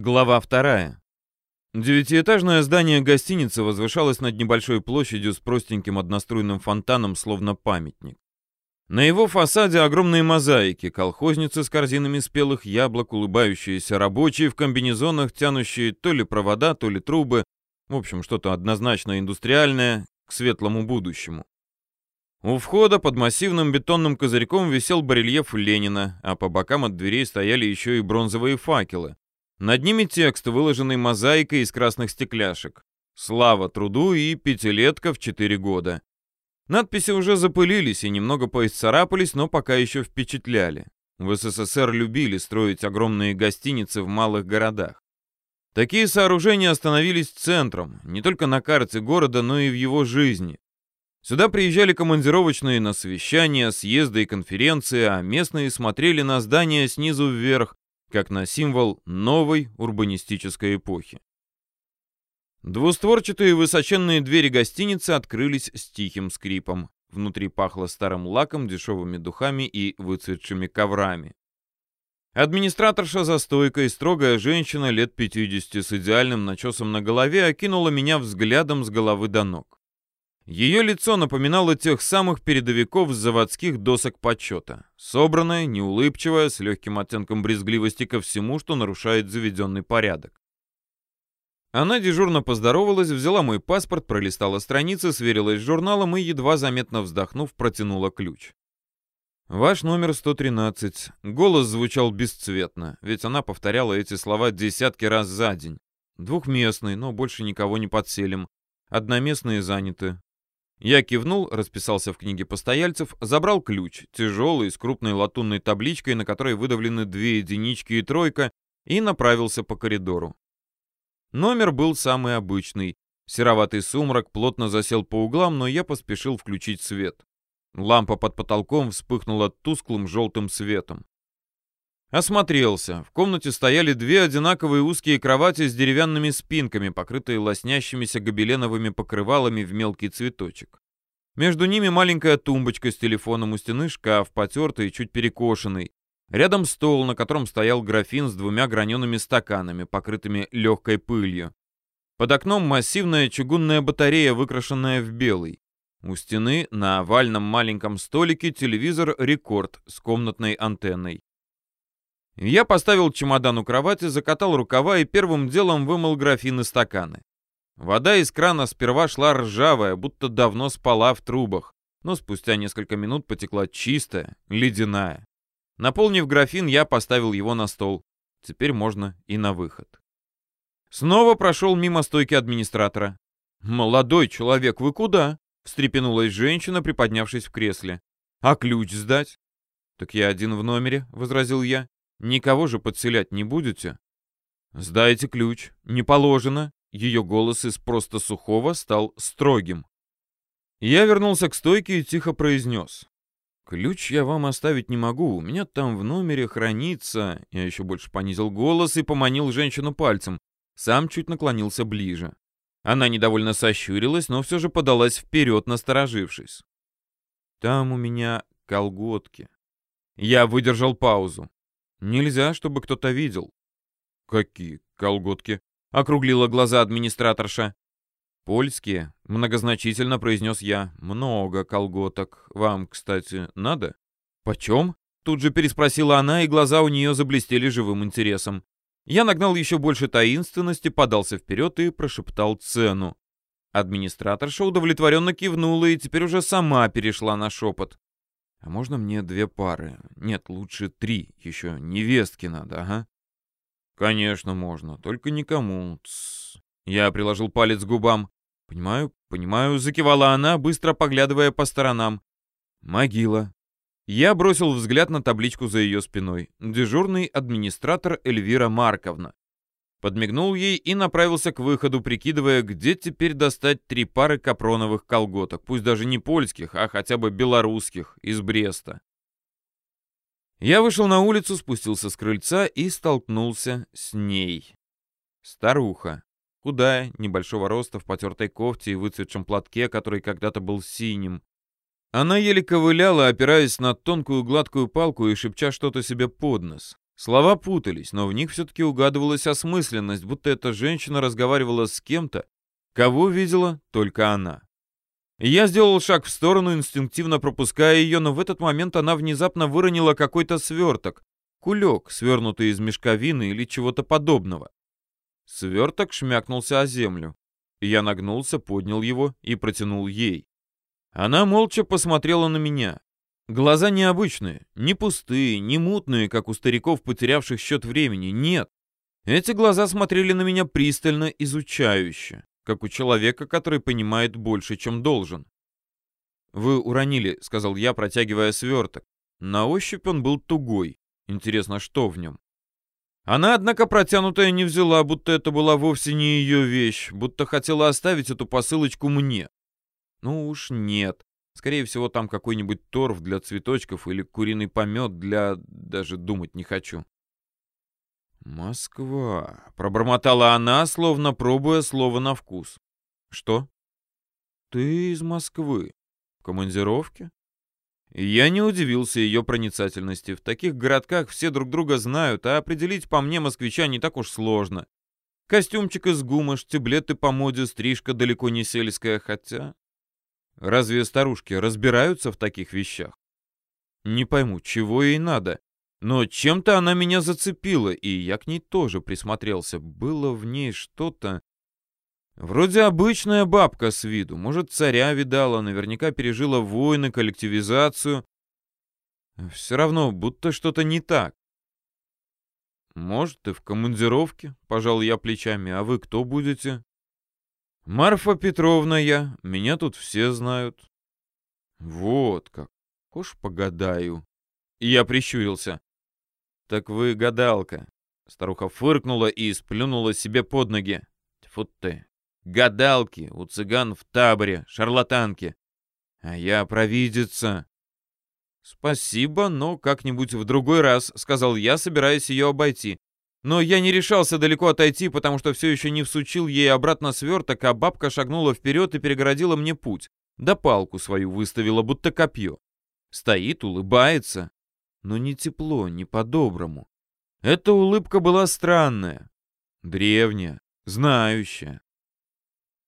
Глава вторая. Девятиэтажное здание гостиницы возвышалось над небольшой площадью с простеньким одноструйным фонтаном, словно памятник. На его фасаде огромные мозаики, колхозницы с корзинами спелых яблок, улыбающиеся рабочие в комбинезонах, тянущие то ли провода, то ли трубы, в общем, что-то однозначно индустриальное к светлому будущему. У входа под массивным бетонным козырьком висел барельеф Ленина, а по бокам от дверей стояли еще и бронзовые факелы. Над ними текст, выложенный мозаикой из красных стекляшек. «Слава труду» и «Пятилетка в четыре года». Надписи уже запылились и немного поисцарапались, но пока еще впечатляли. В СССР любили строить огромные гостиницы в малых городах. Такие сооружения становились центром, не только на карте города, но и в его жизни. Сюда приезжали командировочные на совещания, съезды и конференции, а местные смотрели на здания снизу вверх, как на символ новой урбанистической эпохи. Двустворчатые высоченные двери гостиницы открылись с тихим скрипом. Внутри пахло старым лаком, дешевыми духами и выцветшими коврами. Администраторша за стойкой, строгая женщина лет 50 с идеальным начесом на голове, окинула меня взглядом с головы до ног. Ее лицо напоминало тех самых передовиков с заводских досок почета. Собранное, неулыбчивое, с легким оттенком брезгливости ко всему, что нарушает заведенный порядок. Она дежурно поздоровалась, взяла мой паспорт, пролистала страницы, сверилась с журналом и, едва заметно вздохнув, протянула ключ. «Ваш номер 113». Голос звучал бесцветно, ведь она повторяла эти слова десятки раз за день. Двухместный, но больше никого не подселим. Одноместные заняты. Я кивнул, расписался в книге постояльцев, забрал ключ, тяжелый, с крупной латунной табличкой, на которой выдавлены две единички и тройка, и направился по коридору. Номер был самый обычный. Сероватый сумрак плотно засел по углам, но я поспешил включить свет. Лампа под потолком вспыхнула тусклым желтым светом. Осмотрелся. В комнате стояли две одинаковые узкие кровати с деревянными спинками, покрытые лоснящимися гобеленовыми покрывалами в мелкий цветочек. Между ними маленькая тумбочка с телефоном у стены, шкаф, потертый и чуть перекошенный. Рядом стол, на котором стоял графин с двумя гранеными стаканами, покрытыми легкой пылью. Под окном массивная чугунная батарея, выкрашенная в белый. У стены на овальном маленьком столике телевизор «Рекорд» с комнатной антенной. Я поставил чемодан у кровати, закатал рукава и первым делом вымыл графины стаканы. Вода из крана сперва шла ржавая, будто давно спала в трубах, но спустя несколько минут потекла чистая, ледяная. Наполнив графин, я поставил его на стол. Теперь можно и на выход. Снова прошел мимо стойки администратора. «Молодой человек, вы куда?» — встрепенулась женщина, приподнявшись в кресле. «А ключ сдать?» «Так я один в номере», — возразил я. Никого же подселять не будете? Сдайте ключ. Не положено. Ее голос из просто сухого стал строгим. Я вернулся к стойке и тихо произнес. «Ключ я вам оставить не могу, у меня там в номере хранится...» Я еще больше понизил голос и поманил женщину пальцем. Сам чуть наклонился ближе. Она недовольно сощурилась, но все же подалась вперед, насторожившись. «Там у меня колготки». Я выдержал паузу. Нельзя, чтобы кто-то видел. Какие колготки? Округлила глаза администраторша. Польские, многозначительно произнес я. Много колготок. Вам, кстати, надо? Почем? Тут же переспросила она, и глаза у нее заблестели живым интересом. Я нагнал еще больше таинственности, подался вперед и прошептал цену. Администраторша удовлетворенно кивнула и теперь уже сама перешла на шепот. А можно мне две пары? Нет, лучше три. Еще невестки надо, ага. Конечно, можно. Только никому. Тс. Я приложил палец к губам. Понимаю, понимаю, закивала она, быстро поглядывая по сторонам. Могила. Я бросил взгляд на табличку за ее спиной. Дежурный администратор Эльвира Марковна. Подмигнул ей и направился к выходу, прикидывая, где теперь достать три пары капроновых колготок, пусть даже не польских, а хотя бы белорусских, из Бреста. Я вышел на улицу, спустился с крыльца и столкнулся с ней. Старуха. Худая, небольшого роста, в потертой кофте и выцветшем платке, который когда-то был синим. Она еле ковыляла, опираясь на тонкую гладкую палку и шепча что-то себе под нос. Слова путались, но в них все-таки угадывалась осмысленность, будто эта женщина разговаривала с кем-то, кого видела только она. Я сделал шаг в сторону, инстинктивно пропуская ее, но в этот момент она внезапно выронила какой-то сверток, кулек, свернутый из мешковины или чего-то подобного. Сверток шмякнулся о землю. Я нагнулся, поднял его и протянул ей. Она молча посмотрела на меня. Глаза необычные, не пустые, не мутные, как у стариков, потерявших счет времени. Нет. Эти глаза смотрели на меня пристально, изучающе, как у человека, который понимает больше, чем должен. «Вы уронили», — сказал я, протягивая сверток. На ощупь он был тугой. Интересно, что в нем? Она, однако, протянутая не взяла, будто это была вовсе не ее вещь, будто хотела оставить эту посылочку мне. Ну уж нет. Скорее всего, там какой-нибудь торф для цветочков или куриный помет для... даже думать не хочу. «Москва», — пробормотала она, словно пробуя слово на вкус. «Что?» «Ты из Москвы. В командировке?» Я не удивился ее проницательности. В таких городках все друг друга знают, а определить по мне москвича не так уж сложно. Костюмчик из гума, штиблеты по моде, стрижка далеко не сельская, хотя... Разве старушки разбираются в таких вещах? Не пойму, чего ей надо. Но чем-то она меня зацепила, и я к ней тоже присмотрелся. Было в ней что-то... Вроде обычная бабка с виду. Может, царя видала, наверняка пережила войны, коллективизацию. Все равно, будто что-то не так. Может, и в командировке, пожал я плечами. А вы кто будете? Марфа Петровна я, меня тут все знают. Вот как. Хошь погадаю. И я прищурился. Так вы гадалка. Старуха фыркнула и сплюнула себе под ноги. Тьфу ты. Гадалки у цыган в таборе, шарлатанки. А я провидица. Спасибо, но как-нибудь в другой раз, сказал я, собираясь ее обойти. Но я не решался далеко отойти, потому что все еще не всучил ей обратно сверток, а бабка шагнула вперед и перегородила мне путь. Да палку свою выставила, будто копье. Стоит, улыбается. Но не тепло, не по-доброму. Эта улыбка была странная, древняя, знающая.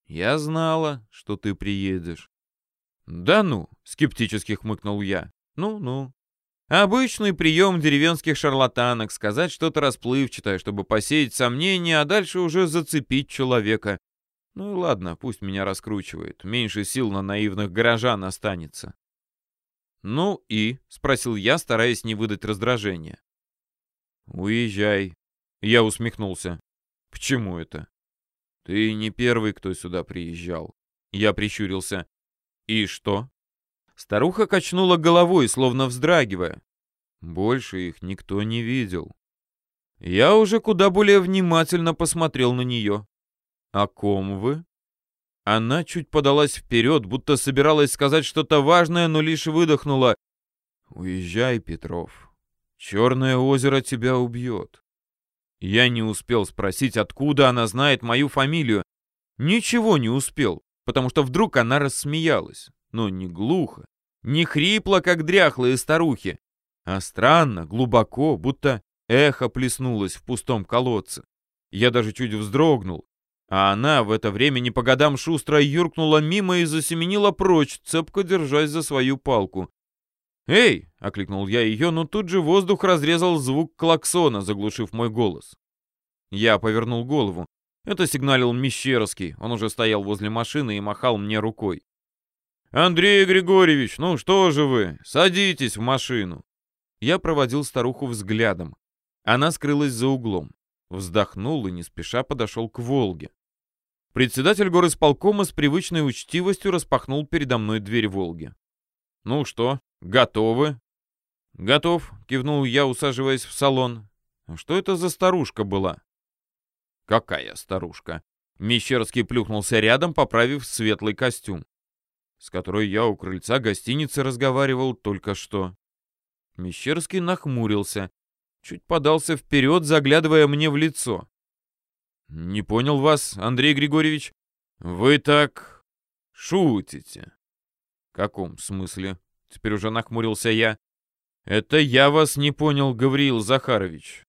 Я знала, что ты приедешь. Да ну, скептически хмыкнул я. Ну-ну. Обычный прием деревенских шарлатанок — сказать что-то расплывчатое, чтобы посеять сомнения, а дальше уже зацепить человека. Ну и ладно, пусть меня раскручивает. Меньше сил на наивных горожан останется. «Ну и?» — спросил я, стараясь не выдать раздражения. «Уезжай». Я усмехнулся. «Почему это?» «Ты не первый, кто сюда приезжал». Я прищурился. «И что?» Старуха качнула головой, словно вздрагивая. Больше их никто не видел. Я уже куда более внимательно посмотрел на нее. «О ком вы?» Она чуть подалась вперед, будто собиралась сказать что-то важное, но лишь выдохнула. «Уезжай, Петров. Черное озеро тебя убьет». Я не успел спросить, откуда она знает мою фамилию. Ничего не успел, потому что вдруг она рассмеялась но не глухо, не хрипло, как дряхлые старухи, а странно, глубоко, будто эхо плеснулось в пустом колодце. Я даже чуть вздрогнул, а она в это время не по годам шустро юркнула мимо и засеменила прочь, цепко держась за свою палку. «Эй!» — окликнул я ее, но тут же воздух разрезал звук клаксона, заглушив мой голос. Я повернул голову. Это сигналил Мещерский. Он уже стоял возле машины и махал мне рукой. «Андрей Григорьевич, ну что же вы? Садитесь в машину!» Я проводил старуху взглядом. Она скрылась за углом. Вздохнул и не спеша подошел к «Волге». Председатель горосполкома с привычной учтивостью распахнул передо мной дверь «Волги». «Ну что, готовы?» «Готов», — кивнул я, усаживаясь в салон. «А «Что это за старушка была?» «Какая старушка?» Мещерский плюхнулся рядом, поправив светлый костюм с которой я у крыльца гостиницы разговаривал только что. Мещерский нахмурился, чуть подался вперед, заглядывая мне в лицо. «Не понял вас, Андрей Григорьевич. Вы так шутите». «В каком смысле?» — теперь уже нахмурился я. Это я вас не понял, Гавриил Захарович.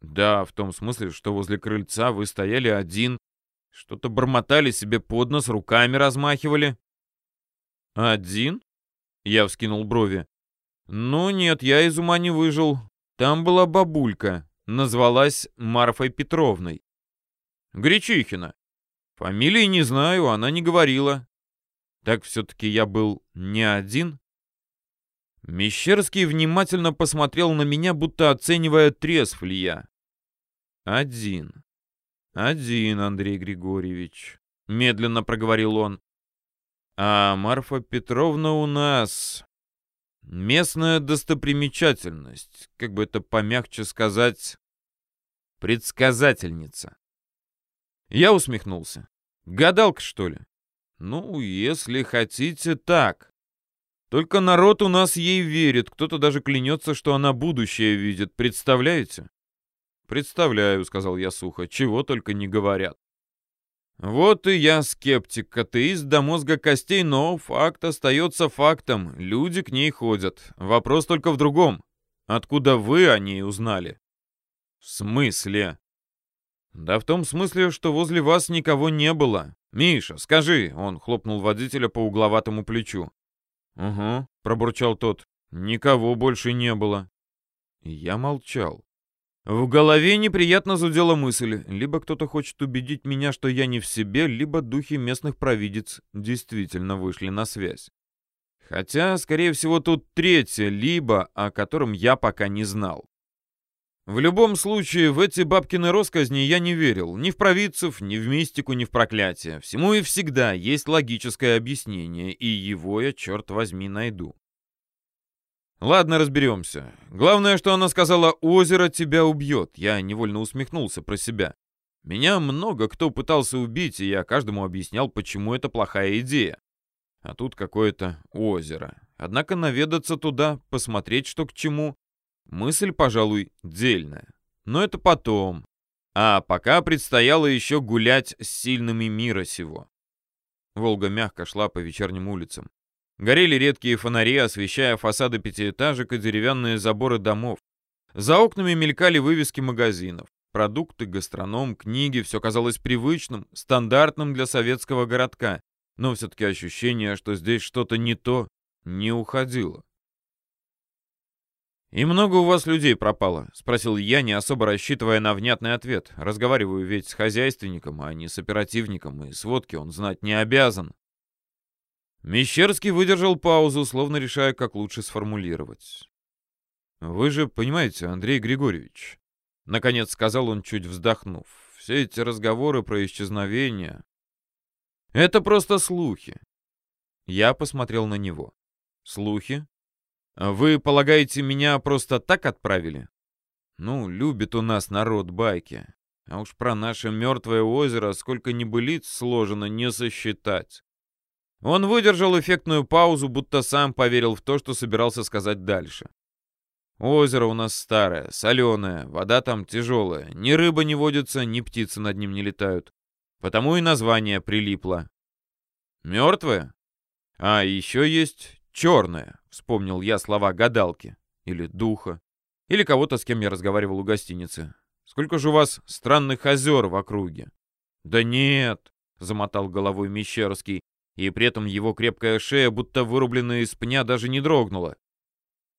Да, в том смысле, что возле крыльца вы стояли один, что-то бормотали себе под нос, руками размахивали. Один? Я вскинул брови. Ну нет, я из ума не выжил. Там была бабулька, назвалась Марфой Петровной. Гречихина. Фамилии не знаю, она не говорила. Так все-таки я был не один? Мещерский внимательно посмотрел на меня, будто оценивая, трезв ли я. Один. Один, Андрей Григорьевич. Медленно проговорил он. А Марфа Петровна у нас местная достопримечательность, как бы это помягче сказать, предсказательница. Я усмехнулся. Гадалка, что ли? Ну, если хотите, так. Только народ у нас ей верит, кто-то даже клянется, что она будущее видит, представляете? Представляю, сказал я сухо, чего только не говорят. Вот и я скептик, атеист до мозга костей, но факт остается фактом. Люди к ней ходят. Вопрос только в другом. Откуда вы о ней узнали? В смысле? Да в том смысле, что возле вас никого не было. Миша, скажи, он хлопнул водителя по угловатому плечу. Угу, пробурчал тот. Никого больше не было. Я молчал. В голове неприятно зудела мысль. Либо кто-то хочет убедить меня, что я не в себе, либо духи местных провидец действительно вышли на связь. Хотя, скорее всего, тут третье «либо», о котором я пока не знал. В любом случае, в эти бабкины росказни я не верил. Ни в провидцев, ни в мистику, ни в проклятие. Всему и всегда есть логическое объяснение, и его я, черт возьми, найду. Ладно, разберемся. Главное, что она сказала, озеро тебя убьет. Я невольно усмехнулся про себя. Меня много кто пытался убить, и я каждому объяснял, почему это плохая идея. А тут какое-то озеро. Однако наведаться туда, посмотреть, что к чему, мысль, пожалуй, дельная. Но это потом. А пока предстояло еще гулять с сильными мира сего. Волга мягко шла по вечерним улицам. Горели редкие фонари, освещая фасады пятиэтажек и деревянные заборы домов. За окнами мелькали вывески магазинов. Продукты, гастроном, книги — все казалось привычным, стандартным для советского городка. Но все-таки ощущение, что здесь что-то не то, не уходило. «И много у вас людей пропало?» — спросил я, не особо рассчитывая на внятный ответ. Разговариваю ведь с хозяйственником, а не с оперативником, и сводки он знать не обязан. Мещерский выдержал паузу, словно решая, как лучше сформулировать. «Вы же понимаете, Андрей Григорьевич», — наконец сказал он, чуть вздохнув, — «все эти разговоры про исчезновение — это просто слухи». Я посмотрел на него. «Слухи? Вы полагаете, меня просто так отправили?» «Ну, любит у нас народ байки. А уж про наше мертвое озеро сколько небылиц сложено не сосчитать. Он выдержал эффектную паузу, будто сам поверил в то, что собирался сказать дальше. Озеро у нас старое, соленое, вода там тяжелая. Ни рыба не водится, ни птицы над ним не летают. Потому и название прилипло. Мертвое? А еще есть черное, вспомнил я слова гадалки. Или духа. Или кого-то, с кем я разговаривал у гостиницы. Сколько же у вас странных озер в округе? Да нет, замотал головой Мещерский и при этом его крепкая шея, будто вырубленная из пня, даже не дрогнула.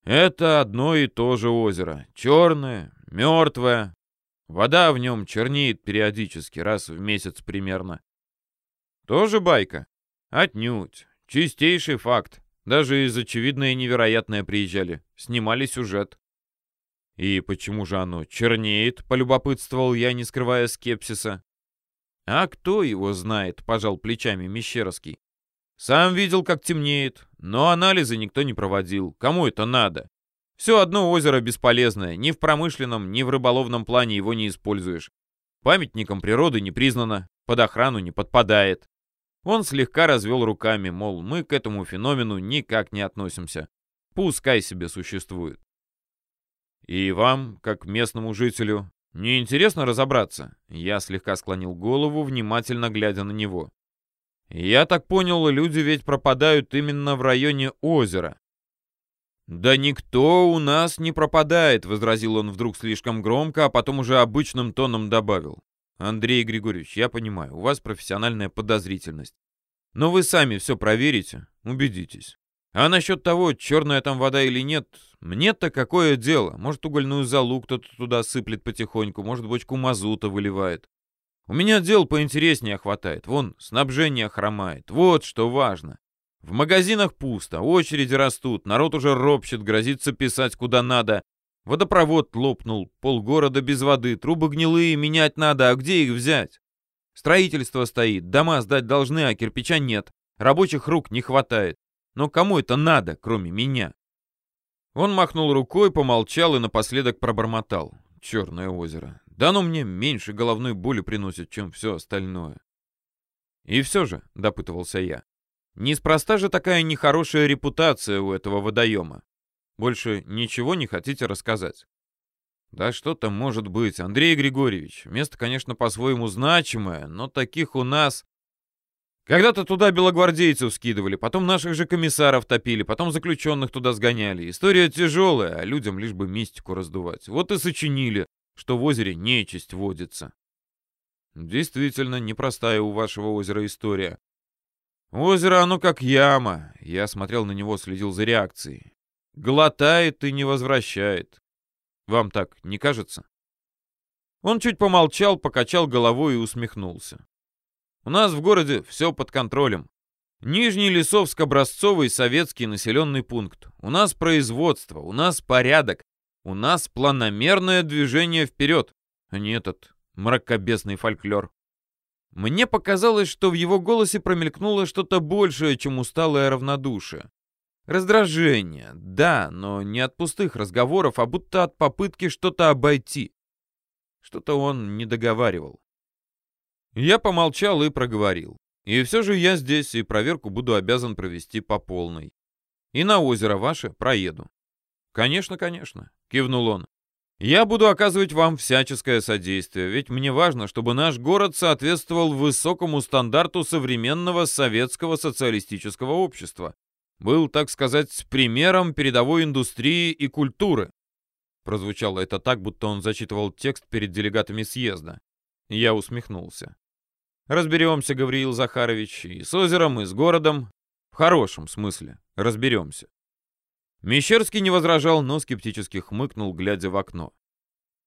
Это одно и то же озеро. Черное, мертвое. Вода в нем чернеет периодически, раз в месяц примерно. Тоже байка? Отнюдь. Чистейший факт. Даже из очевидное невероятное приезжали. Снимали сюжет. И почему же оно чернеет, полюбопытствовал я, не скрывая скепсиса. А кто его знает, пожал плечами Мещерский. Сам видел, как темнеет, но анализы никто не проводил. Кому это надо? Все одно озеро бесполезное. Ни в промышленном, ни в рыболовном плане его не используешь. Памятником природы не признано, под охрану не подпадает. Он слегка развел руками, мол, мы к этому феномену никак не относимся. Пускай себе существует. И вам, как местному жителю, не интересно разобраться? Я слегка склонил голову, внимательно глядя на него. Я так понял, люди ведь пропадают именно в районе озера. «Да никто у нас не пропадает», — возразил он вдруг слишком громко, а потом уже обычным тоном добавил. «Андрей Григорьевич, я понимаю, у вас профессиональная подозрительность. Но вы сами все проверите, убедитесь. А насчет того, черная там вода или нет, мне-то какое дело? Может, угольную залу кто-то туда сыплет потихоньку, может, бочку мазута выливает. У меня дел поинтереснее хватает. Вон, снабжение хромает. Вот что важно. В магазинах пусто, очереди растут, народ уже ропщет, грозится писать куда надо. Водопровод лопнул, полгорода без воды, трубы гнилые, менять надо, а где их взять? Строительство стоит, дома сдать должны, а кирпича нет. Рабочих рук не хватает. Но кому это надо, кроме меня? Он махнул рукой, помолчал и напоследок пробормотал. Черное озеро. Да оно мне меньше головной боли приносит, чем все остальное. И все же, допытывался я, неспроста же такая нехорошая репутация у этого водоема. Больше ничего не хотите рассказать? Да что-то может быть, Андрей Григорьевич. Место, конечно, по-своему значимое, но таких у нас... Когда-то туда белогвардейцев скидывали, потом наших же комиссаров топили, потом заключенных туда сгоняли. История тяжелая, а людям лишь бы мистику раздувать. Вот и сочинили, что в озере нечисть водится. Действительно, непростая у вашего озера история. Озеро оно как яма. Я смотрел на него, следил за реакцией. Глотает и не возвращает. Вам так не кажется?» Он чуть помолчал, покачал головой и усмехнулся. «У нас в городе все под контролем. Нижний Лесовск-образцовый советский населенный пункт. У нас производство, у нас порядок, у нас планомерное движение вперед, а не этот мракобесный фольклор». Мне показалось, что в его голосе промелькнуло что-то большее, чем усталое равнодушие. Раздражение, да, но не от пустых разговоров, а будто от попытки что-то обойти. Что-то он не договаривал. Я помолчал и проговорил. И все же я здесь, и проверку буду обязан провести по полной. И на озеро ваше проеду. Конечно, конечно, кивнул он. Я буду оказывать вам всяческое содействие, ведь мне важно, чтобы наш город соответствовал высокому стандарту современного советского социалистического общества был, так сказать, примером передовой индустрии и культуры. Прозвучало это так, будто он зачитывал текст перед делегатами съезда. Я усмехнулся. Разберемся, Гавриил Захарович, и с озером, и с городом. В хорошем смысле. Разберемся. Мещерский не возражал, но скептически хмыкнул, глядя в окно.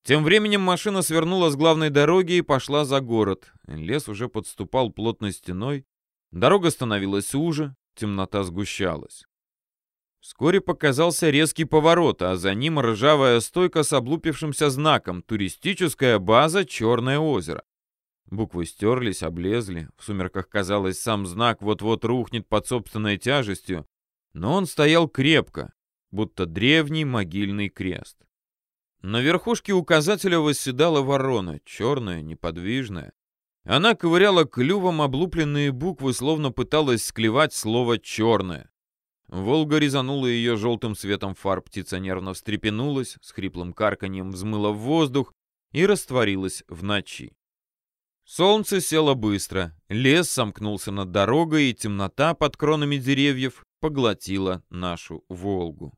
Тем временем машина свернула с главной дороги и пошла за город. Лес уже подступал плотной стеной. Дорога становилась уже, темнота сгущалась. Вскоре показался резкий поворот, а за ним ржавая стойка с облупившимся знаком «Туристическая база Черное озеро». Буквы стерлись, облезли. В сумерках, казалось, сам знак вот-вот рухнет под собственной тяжестью, но он стоял крепко, будто древний могильный крест. На верхушке указателя восседала ворона, черная, неподвижная. Она ковыряла клювом облупленные буквы, словно пыталась склевать слово «черное». Волга резанула ее желтым светом фар, птица нервно встрепенулась, с хриплым карканьем взмыла в воздух и растворилась в ночи. Солнце село быстро, лес сомкнулся над дорогой, и темнота под кронами деревьев поглотила нашу Волгу.